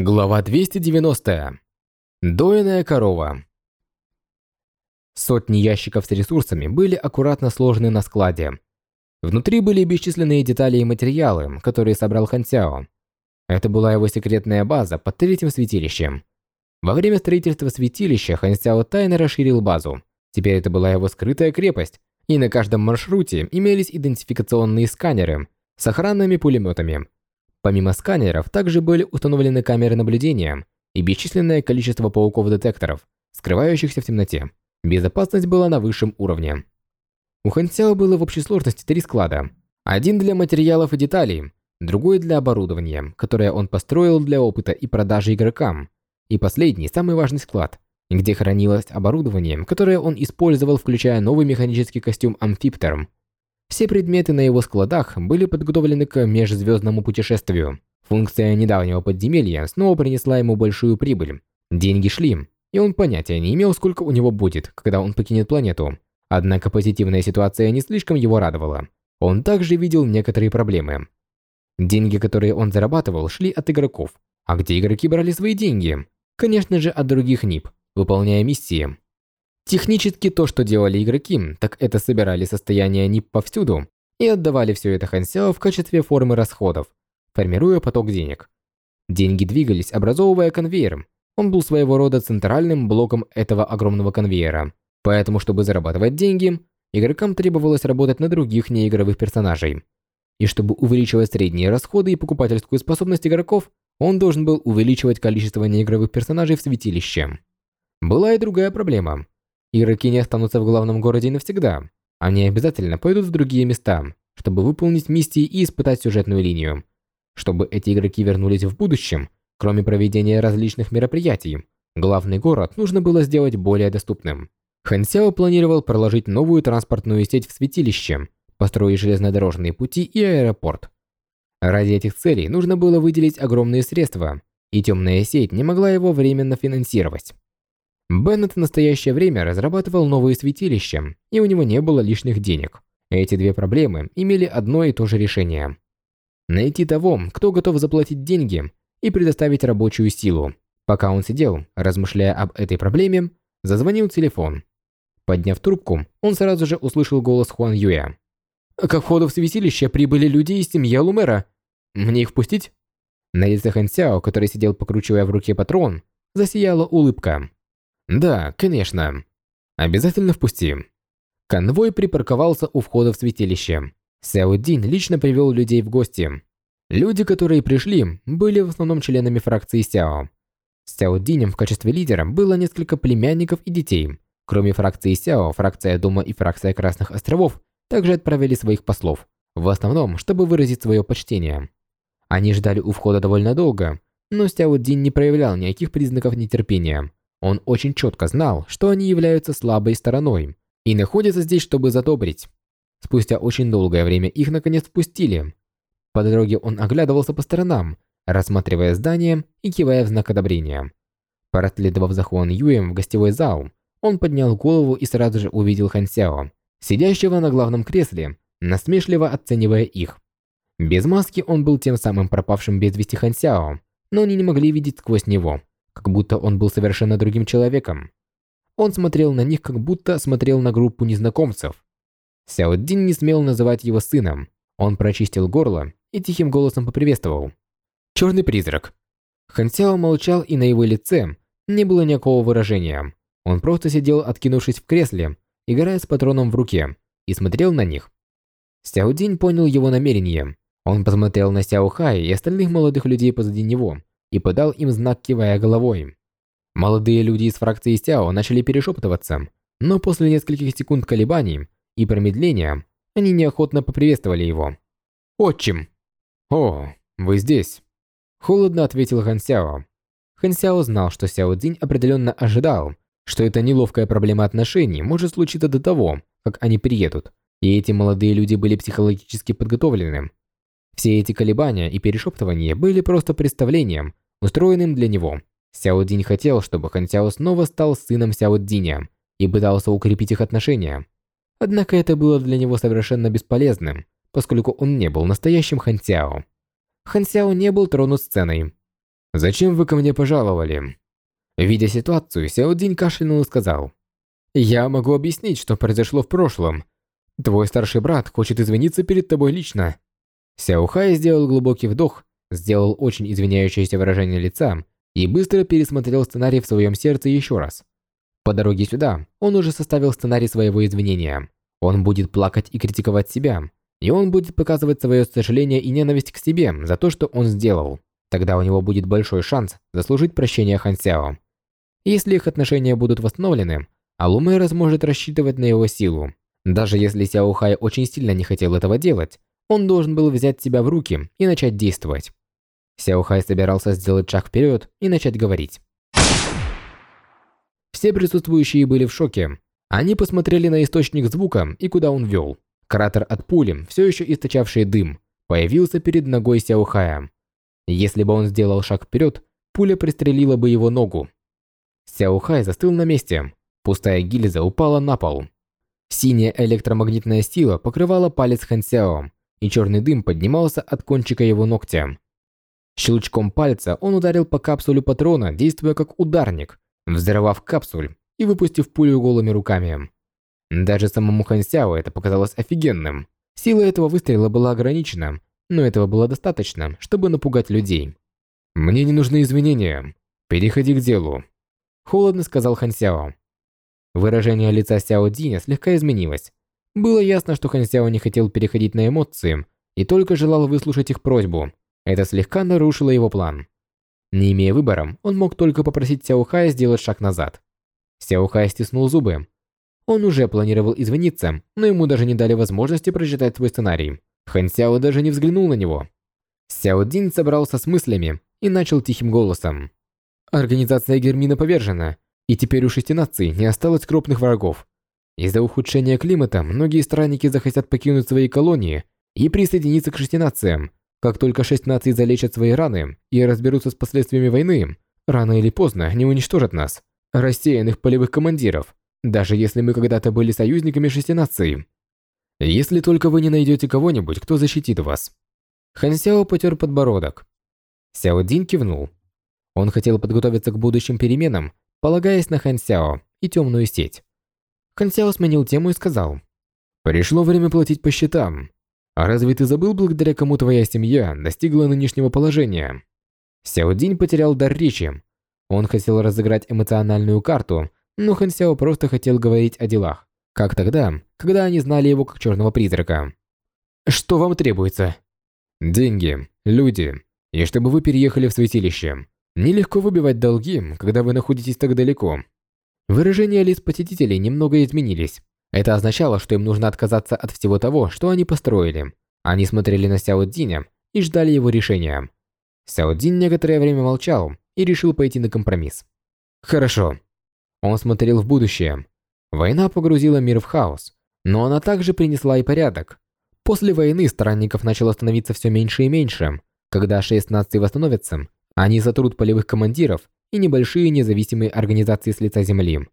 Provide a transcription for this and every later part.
Глава 290. Дойная корова. Сотни ящиков с ресурсами были аккуратно сложены на складе. Внутри были бесчисленные детали и материалы, которые собрал Хан Сяо. Это была его секретная база под третьим святилищем. Во время строительства святилища Хан Сяо тайно расширил базу. Теперь это была его скрытая крепость, и на каждом маршруте имелись идентификационные сканеры с охранными пулеметами, Помимо сканеров, также были установлены камеры наблюдения и бесчисленное количество пауков-детекторов, скрывающихся в темноте. Безопасность была на высшем уровне. У Хансяо было в общей сложности три склада. Один для материалов и деталей, другой для оборудования, которое он построил для опыта и продажи игрокам, и последний, самый важный склад, где хранилось оборудование, которое он использовал, включая новый механический костюм Амфиптер, все предметы на его складах были подготовлены к межзвездному путешествию. Функция недавнего подземелья снова принесла ему большую прибыль. Деньги шли, и он понятия не имел, сколько у него будет, когда он покинет планету. Однако позитивная ситуация не слишком его радовала. Он также видел некоторые проблемы. Деньги, которые он зарабатывал, шли от игроков. А где игроки брали свои деньги? Конечно же, от других НИП, выполняя миссии. Технически то, что делали игроки, так это собирали состояние НИП повсюду и отдавали все это Хансяо в качестве формы расходов, формируя поток денег. Деньги двигались, образовывая конвейер. Он был своего рода центральным блоком этого огромного конвейера. Поэтому, чтобы зарабатывать деньги, игрокам требовалось работать на других неигровых персонажей. И чтобы увеличивать средние расходы и покупательскую способность игроков, он должен был увеличивать количество неигровых персонажей в святилище. Была и другая проблема – Игроки не останутся в главном городе навсегда. Они обязательно пойдут в другие места, чтобы выполнить миссии и испытать сюжетную линию. Чтобы эти игроки вернулись в будущем, кроме проведения различных мероприятий, главный город нужно было сделать более доступным. Хэн Сяо планировал проложить новую транспортную сеть в святилище, построить железнодорожные пути и аэропорт. Ради этих целей нужно было выделить огромные средства, и темная сеть не могла его временно финансировать. Беннет в настоящее время разрабатывал новые святилища, и у него не было лишних денег. Эти две проблемы имели одно и то же решение. Найти того, кто готов заплатить деньги и предоставить рабочую силу. Пока он сидел, размышляя об этой проблеме, зазвонил телефон. Подняв трубку, он сразу же услышал голос Хуан Юя. «К входу в святилище прибыли люди из семьи Лумера. Мне их впустить?» На лице Хэн Сяо, который сидел покручивая в руке патрон, засияла улыбка. «Да, конечно. Обязательно впусти». Конвой припарковался у входа в святилище. Сяо Дин лично привел людей в гости. Люди, которые пришли, были в основном членами фракции Сяо. Сяо Динем в качестве лидера было несколько племянников и детей. Кроме фракции Сяо, фракция Дома и фракция Красных островов также отправили своих послов, в основном, чтобы выразить свое почтение. Они ждали у входа довольно долго, но Сяо Дин не проявлял никаких признаков нетерпения. Он очень четко знал, что они являются слабой стороной и находятся здесь, чтобы задобрить. Спустя очень долгое время их наконец впустили. По дороге он оглядывался по сторонам, рассматривая здание и кивая в знак одобрения. Проследовав за Хуан Юем в гостевой зал, он поднял голову и сразу же увидел Хан Сяо, сидящего на главном кресле, насмешливо оценивая их. Без маски он был тем самым пропавшим без вести Хан Сяо, но они не могли видеть сквозь него как будто он был совершенно другим человеком. Он смотрел на них, как будто смотрел на группу незнакомцев. Сяо Дин не смел называть его сыном. Он прочистил горло и тихим голосом поприветствовал. «Черный призрак». Хан Сяо молчал, и на его лице не было никакого выражения. Он просто сидел, откинувшись в кресле, играя с патроном в руке, и смотрел на них. Сяо Дин понял его намерение. Он посмотрел на Сяо Хай и остальных молодых людей позади него и подал им знак, кивая головой. Молодые люди из фракции Сяо начали перешептываться, но после нескольких секунд колебаний и промедления они неохотно поприветствовали его. «Отчим!» «О, вы здесь!» Холодно ответил Хан Сяо. Хан Сяо знал, что Сяо Цзинь определенно ожидал, что эта неловкая проблема отношений может случиться до того, как они приедут, и эти молодые люди были психологически подготовлены. Все эти колебания и перешептывания были просто представлением, устроенным для него. Сяо Динь хотел, чтобы Хан снова стал сыном Сяо Диня и пытался укрепить их отношения. Однако это было для него совершенно бесполезным, поскольку он не был настоящим Хан Сяо. Не был тронут сценой. Зачем вы ко мне пожаловали? Видя ситуацию, Сяо Динь кашлянул и сказал. Я могу объяснить, что произошло в прошлом. Твой старший брат хочет извиниться перед тобой лично. Сяо Хай сделал глубокий вдох, сделал очень извиняющееся выражение лица и быстро пересмотрел сценарий в своем сердце еще раз. По дороге сюда он уже составил сценарий своего извинения. Он будет плакать и критиковать себя, и он будет показывать свое сожаление и ненависть к себе за то, что он сделал. Тогда у него будет большой шанс заслужить прощение Хан Сяо. Если их отношения будут восстановлены, Алумейра сможет рассчитывать на его силу. Даже если Сяо Хай очень сильно не хотел этого делать, он должен был взять себя в руки и начать действовать. Сяо Хай собирался сделать шаг вперед и начать говорить. Все присутствующие были в шоке. Они посмотрели на источник звука и куда он вел. Кратер от пули, все еще источавший дым, появился перед ногой Сяо Хая. Если бы он сделал шаг вперед, пуля пристрелила бы его ногу. Сяо Хай застыл на месте, Пустая гильза упала на пол. Синяя электромагнитная сила покрывала палец Хан Сяо, и черный дым поднимался от кончика его ногтя. Щелчком пальца он ударил по капсуле патрона, действуя как ударник, взорвав капсуль и выпустив пулю голыми руками. Даже самому Хан Сяо это показалось офигенным. Сила этого выстрела была ограничена, но этого было достаточно, чтобы напугать людей. «Мне не нужны извинения. Переходи к делу», – холодно сказал Хан Сяо. Выражение лица Сяо Диня слегка изменилось. Было ясно, что Хан Сяо не хотел переходить на эмоции и только желал выслушать их просьбу. Это слегка нарушило его план. Не имея выбора, он мог только попросить Сяо Хая сделать шаг назад. Сяо Хай стиснул зубы. Он уже планировал извиниться, но ему даже не дали возможности прочитать свой сценарий. Хан Сяо даже не взглянул на него. Сяо Дин собрался с мыслями и начал тихим голосом. Организация Гермина повержена. И теперь у шести наций не осталось крупных врагов. Из-за ухудшения климата многие странники захотят покинуть свои колонии и присоединиться к шести нациям. Как только шесть наций залечат свои раны и разберутся с последствиями войны, рано или поздно они уничтожат нас, рассеянных полевых командиров, даже если мы когда-то были союзниками шести наций. Если только вы не найдете кого-нибудь, кто защитит вас. Хан Сяо потер подбородок. Сяо Дин кивнул. Он хотел подготовиться к будущим переменам полагаясь на Хан Сяо и темную сеть. Хан Сяо сменил тему и сказал, «Пришло время платить по счетам. А разве ты забыл, благодаря кому твоя семья достигла нынешнего положения?» Сяо Динь потерял дар речи. Он хотел разыграть эмоциональную карту, но Хан Сяо просто хотел говорить о делах, как тогда, когда они знали его как черного призрака. «Что вам требуется?» «Деньги, люди, и чтобы вы переехали в святилище. Нелегко выбивать долги, когда вы находитесь так далеко. Выражения лиц посетителей немного изменились. Это означало, что им нужно отказаться от всего того, что они построили. Они смотрели на Сяо Диня и ждали его решения. Сяо Дин некоторое время молчал и решил пойти на компромисс. Хорошо. Он смотрел в будущее. Война погрузила мир в хаос, но она также принесла и порядок. После войны странников начало становиться все меньше и меньше. Когда шесть наций восстановятся, они сотрут полевых командиров и небольшие независимые организации с лица земли.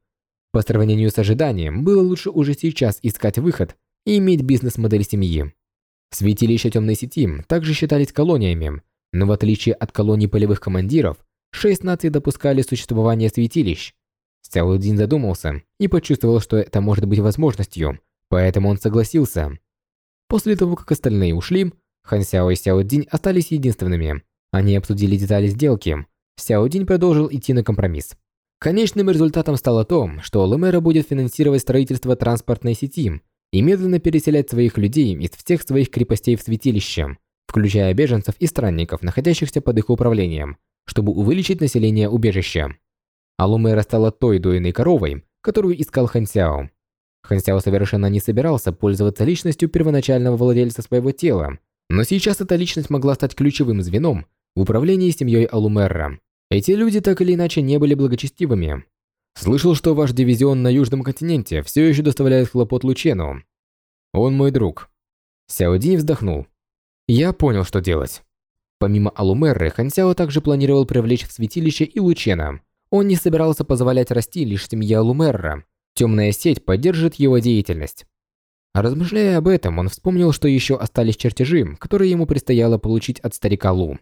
По сравнению с ожиданием, было лучше уже сейчас искать выход и иметь бизнес-модель семьи. Святилища темной сети также считались колониями, но в отличие от колоний полевых командиров, шесть наций допускали существование святилищ. Сяолдин задумался и почувствовал, что это может быть возможностью, поэтому он согласился. После того, как остальные ушли, Хан Сяо и Сяо Динь остались единственными, они обсудили детали сделки. Сяо Динь продолжил идти на компромисс. Конечным результатом стало то, что Лемера будет финансировать строительство транспортной сети и медленно переселять своих людей из всех своих крепостей в святилище, включая беженцев и странников, находящихся под их управлением, чтобы увеличить население убежища. А Лумера стала той дойной коровой, которую искал Хан Сяо. Хан Сяо совершенно не собирался пользоваться личностью первоначального владельца своего тела, но сейчас эта личность могла стать ключевым звеном в управлении семьей Алумерра. Эти люди так или иначе не были благочестивыми. Слышал, что ваш дивизион на Южном континенте все еще доставляет хлопот Лучену. Он мой друг. Сяодинь вздохнул. Я понял, что делать. Помимо Алумерры, Хансяо также планировал привлечь в святилище и Лучена. Он не собирался позволять расти лишь семье Алумерра. Темная сеть поддержит его деятельность. Размышляя об этом, он вспомнил, что еще остались чертежи, которые ему предстояло получить от старика Лу.